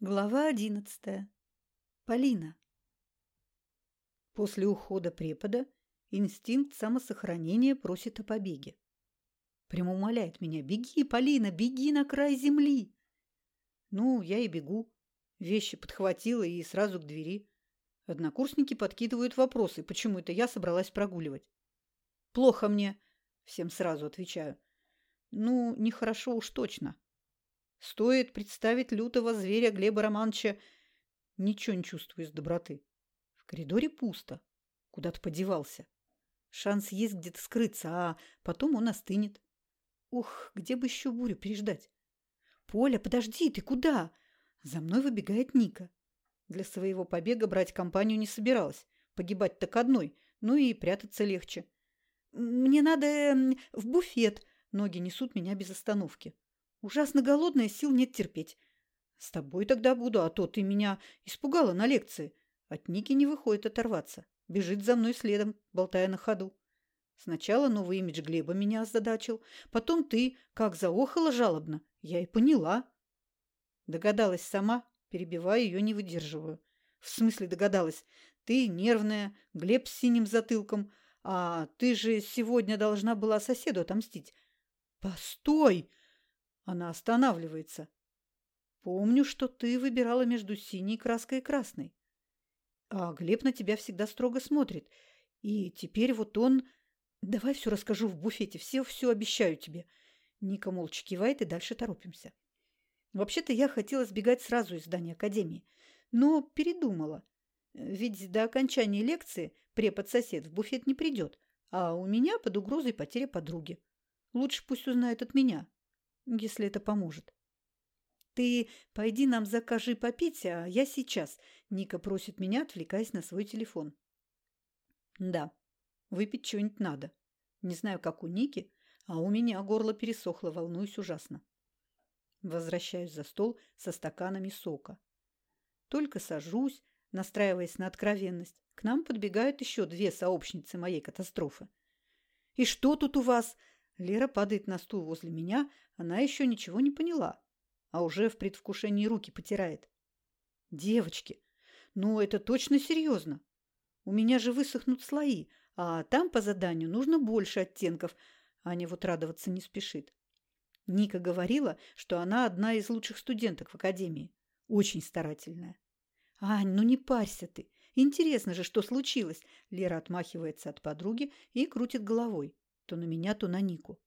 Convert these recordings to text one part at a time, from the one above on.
Глава одиннадцатая. Полина. После ухода препода инстинкт самосохранения просит о побеге. Прямо умоляет меня «Беги, Полина, беги на край земли!» Ну, я и бегу. Вещи подхватила и сразу к двери. Однокурсники подкидывают вопросы, почему это я собралась прогуливать. «Плохо мне», — всем сразу отвечаю. «Ну, нехорошо уж точно». Стоит представить лютого зверя Глеба Романовича, ничего не чувствую из доброты. В коридоре пусто. Куда-то подевался. Шанс есть где-то скрыться, а потом он остынет. Ух, где бы еще бурю переждать? Поля, подожди, ты куда? За мной выбегает Ника. Для своего побега брать компанию не собиралась. Погибать так одной, ну и прятаться легче. Мне надо в буфет. Ноги несут меня без остановки. Ужасно голодная, сил нет терпеть. С тобой тогда буду, а то ты меня испугала на лекции. От Ники не выходит оторваться. Бежит за мной следом, болтая на ходу. Сначала новый имидж Глеба меня озадачил, потом ты, как заохала жалобно. Я и поняла. Догадалась сама, перебивая ее, не выдерживаю. В смысле догадалась? Ты нервная, Глеб с синим затылком, а ты же сегодня должна была соседу отомстить. Постой! Она останавливается. Помню, что ты выбирала между синей краской и красной. А Глеб на тебя всегда строго смотрит. И теперь вот он... Давай все расскажу в буфете. Все-все обещаю тебе. Ника молча кивает, и дальше торопимся. Вообще-то я хотела сбегать сразу из здания академии, но передумала. Ведь до окончания лекции препод-сосед в буфет не придет, а у меня под угрозой потеря подруги. Лучше пусть узнает от меня если это поможет. «Ты пойди нам закажи попить, а я сейчас», – Ника просит меня, отвлекаясь на свой телефон. «Да, выпить что-нибудь надо. Не знаю, как у Ники, а у меня горло пересохло, волнуюсь ужасно». Возвращаюсь за стол со стаканами сока. Только сажусь, настраиваясь на откровенность. К нам подбегают еще две сообщницы моей катастрофы. «И что тут у вас?» Лера падает на стул возле меня, она еще ничего не поняла, а уже в предвкушении руки потирает. Девочки, ну это точно серьезно. У меня же высохнут слои, а там по заданию нужно больше оттенков. Аня вот радоваться не спешит. Ника говорила, что она одна из лучших студенток в академии. Очень старательная. «Ань, ну не парься ты. Интересно же, что случилось?» Лера отмахивается от подруги и крутит головой. То на меня, то на Нику.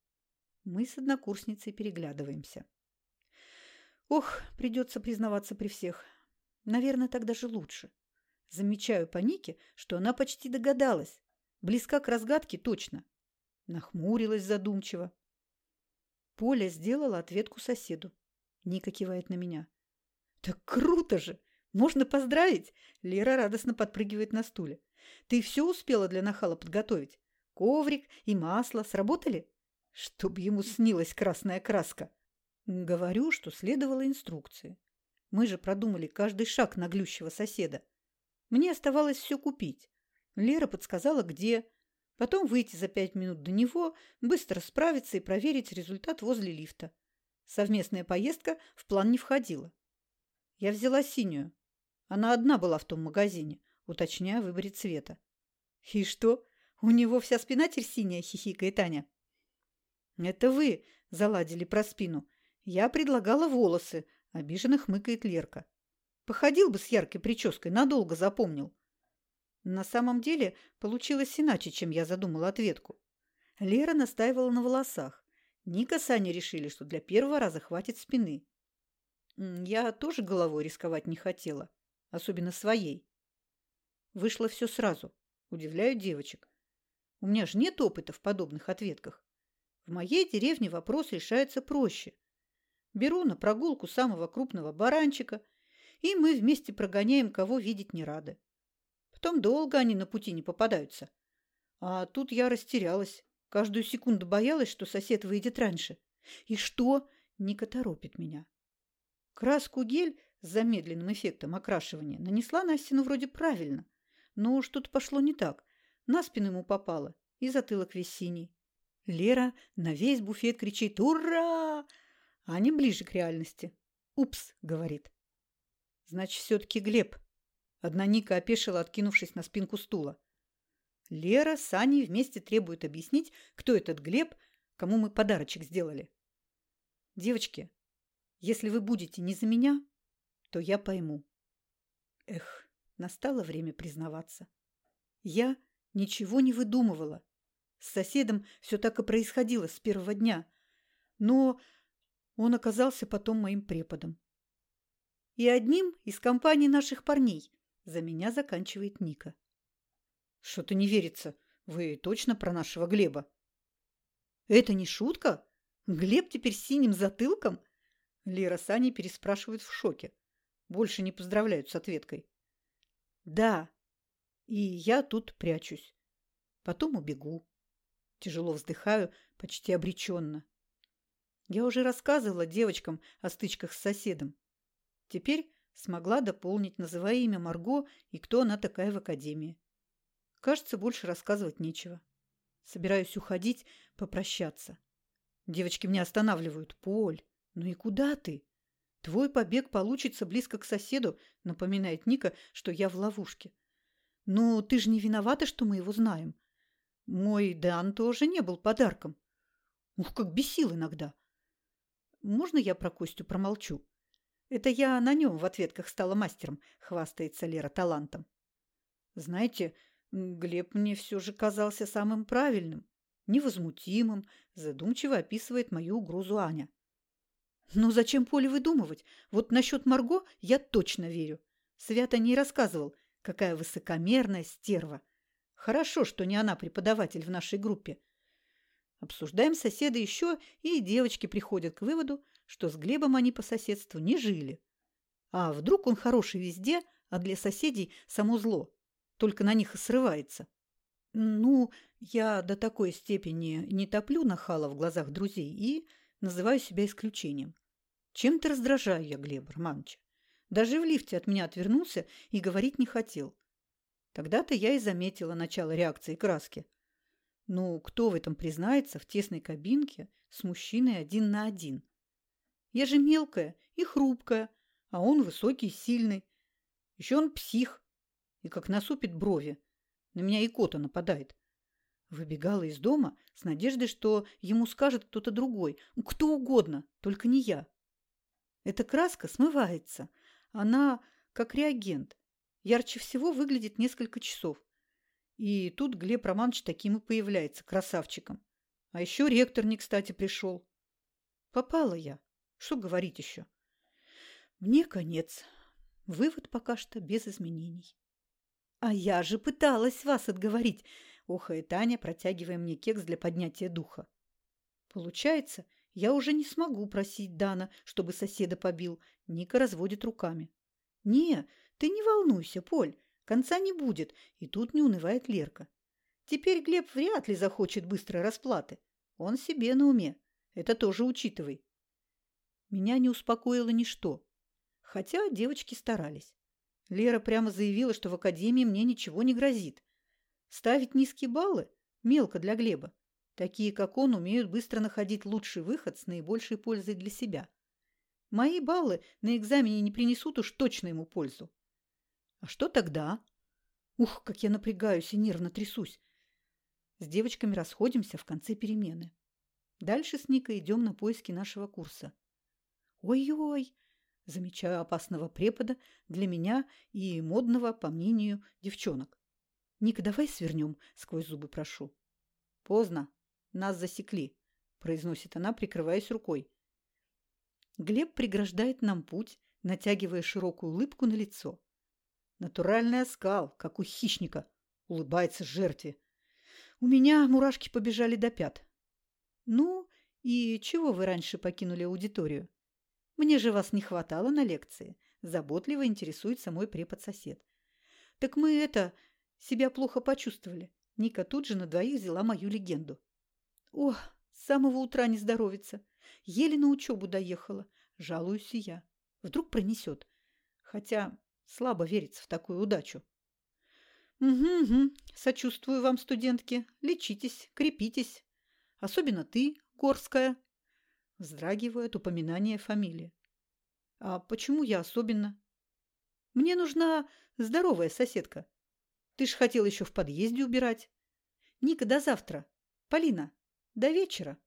Мы с однокурсницей переглядываемся. Ох, придется признаваться при всех. Наверное, так даже лучше. Замечаю по Нике, что она почти догадалась. Близка к разгадке точно. Нахмурилась задумчиво. Поля сделала ответку соседу. Ника кивает на меня. «Так круто же! Можно поздравить!» Лера радостно подпрыгивает на стуле. «Ты все успела для нахала подготовить? Коврик и масло сработали?» Чтоб ему снилась красная краска. Говорю, что следовало инструкции. Мы же продумали каждый шаг наглющего соседа. Мне оставалось все купить. Лера подсказала, где. Потом выйти за пять минут до него, быстро справиться и проверить результат возле лифта. Совместная поездка в план не входила. Я взяла синюю. Она одна была в том магазине, уточняя выборе цвета. «И что? У него вся спина теперь синяя?» – хихикает Таня. «Это вы заладили про спину. Я предлагала волосы», – обиженно хмыкает Лерка. «Походил бы с яркой прической, надолго запомнил». На самом деле получилось иначе, чем я задумала ответку. Лера настаивала на волосах. Ника с Аней решили, что для первого раза хватит спины. Я тоже головой рисковать не хотела, особенно своей. Вышло все сразу. Удивляю девочек. У меня же нет опыта в подобных ответках. В моей деревне вопрос решается проще. Беру на прогулку самого крупного баранчика, и мы вместе прогоняем, кого видеть не рады. Потом долго они на пути не попадаются. А тут я растерялась. Каждую секунду боялась, что сосед выйдет раньше. И что? Ника торопит меня. Краску гель с замедленным эффектом окрашивания нанесла на стену вроде правильно. Но что-то пошло не так. На спину ему попало, и затылок весь синий. Лера на весь буфет кричит «Ура!», а не ближе к реальности. «Упс!» – говорит. Значит, все-таки Глеб. Одна Ника опешила, откинувшись на спинку стула. Лера с Аней вместе требуют объяснить, кто этот Глеб, кому мы подарочек сделали. Девочки, если вы будете не за меня, то я пойму. Эх, настало время признаваться. Я ничего не выдумывала. С соседом все так и происходило с первого дня. Но он оказался потом моим преподом. И одним из компаний наших парней за меня заканчивает Ника. Что-то не верится. Вы точно про нашего Глеба? Это не шутка? Глеб теперь синим затылком? Лера с Аней переспрашивают в шоке. Больше не поздравляют с ответкой. Да, и я тут прячусь. Потом убегу. Тяжело вздыхаю, почти обреченно. Я уже рассказывала девочкам о стычках с соседом. Теперь смогла дополнить, называя имя Марго и кто она такая в академии. Кажется, больше рассказывать нечего. Собираюсь уходить, попрощаться. Девочки меня останавливают. «Поль, ну и куда ты? Твой побег получится близко к соседу», напоминает Ника, что я в ловушке. «Ну, ты же не виновата, что мы его знаем. Мой Дан тоже не был подарком. Ух, как бесил иногда. Можно я про Костю промолчу? Это я на нем в ответках стала мастером, хвастается Лера талантом. Знаете, Глеб мне все же казался самым правильным, невозмутимым, задумчиво описывает мою угрозу Аня. Но зачем Поле выдумывать? Вот насчет Марго я точно верю. Свято не рассказывал, какая высокомерная стерва. Хорошо, что не она преподаватель в нашей группе. Обсуждаем соседа еще, и девочки приходят к выводу, что с Глебом они по соседству не жили. А вдруг он хороший везде, а для соседей само зло, только на них и срывается. Ну, я до такой степени не топлю нахала в глазах друзей и называю себя исключением. Чем-то раздражаю я Глеба Романовича. Даже в лифте от меня отвернулся и говорить не хотел. Тогда-то я и заметила начало реакции краски. Ну, кто в этом признается в тесной кабинке с мужчиной один на один? Я же мелкая и хрупкая, а он высокий и сильный. Еще он псих. И как насупит брови. На меня икота нападает. Выбегала из дома с надеждой, что ему скажет кто-то другой. Кто угодно, только не я. Эта краска смывается. Она как реагент. Ярче всего выглядит несколько часов. И тут Глеб Романович таким и появляется, красавчиком. А еще ректор не кстати пришел. Попала я. Что говорить еще? Мне конец. Вывод пока что без изменений. А я же пыталась вас отговорить, охает Таня, протягивая мне кекс для поднятия духа. Получается, я уже не смогу просить Дана, чтобы соседа побил. Ника разводит руками. Не, ты не волнуйся, Поль, конца не будет, и тут не унывает Лерка. Теперь Глеб вряд ли захочет быстрой расплаты. Он себе на уме. Это тоже учитывай. Меня не успокоило ничто. Хотя девочки старались. Лера прямо заявила, что в академии мне ничего не грозит. Ставить низкие баллы – мелко для Глеба. Такие, как он, умеют быстро находить лучший выход с наибольшей пользой для себя. Мои баллы на экзамене не принесут уж точно ему пользу. А что тогда? Ух, как я напрягаюсь и нервно трясусь. С девочками расходимся в конце перемены. Дальше с Никой идем на поиски нашего курса. Ой-ой, замечаю опасного препода для меня и модного, по мнению, девчонок. Ника, давай свернем, сквозь зубы прошу. Поздно, нас засекли, произносит она, прикрываясь рукой. Глеб преграждает нам путь, натягивая широкую улыбку на лицо. Натуральный оскал, как у хищника, улыбается жертве. У меня мурашки побежали до пят. Ну, и чего вы раньше покинули аудиторию? Мне же вас не хватало на лекции. Заботливо интересуется мой препод-сосед. Так мы это, себя плохо почувствовали. Ника тут же на двоих взяла мою легенду. О, с самого утра не здоровится. Еле на учебу доехала. Жалуюсь я. Вдруг пронесет. Хотя Слабо верится в такую удачу. Угу, угу. Сочувствую вам, студентки. Лечитесь, крепитесь. Особенно ты, Горская. Вздрагиваю от упоминания фамилии. А почему я особенно? Мне нужна здоровая соседка. Ты ж хотел еще в подъезде убирать. Ника, до завтра. Полина, до вечера.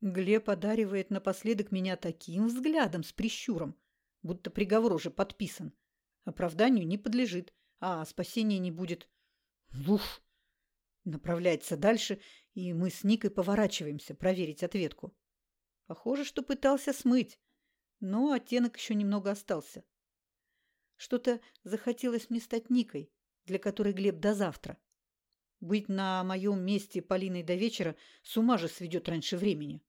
Глеб одаривает напоследок меня таким взглядом с прищуром, будто приговор уже подписан. Оправданию не подлежит, а спасения не будет. Уф! Направляется дальше, и мы с Никой поворачиваемся проверить ответку. Похоже, что пытался смыть, но оттенок еще немного остался. Что-то захотелось мне стать Никой, для которой Глеб до завтра. Быть на моем месте Полиной до вечера с ума же сведет раньше времени.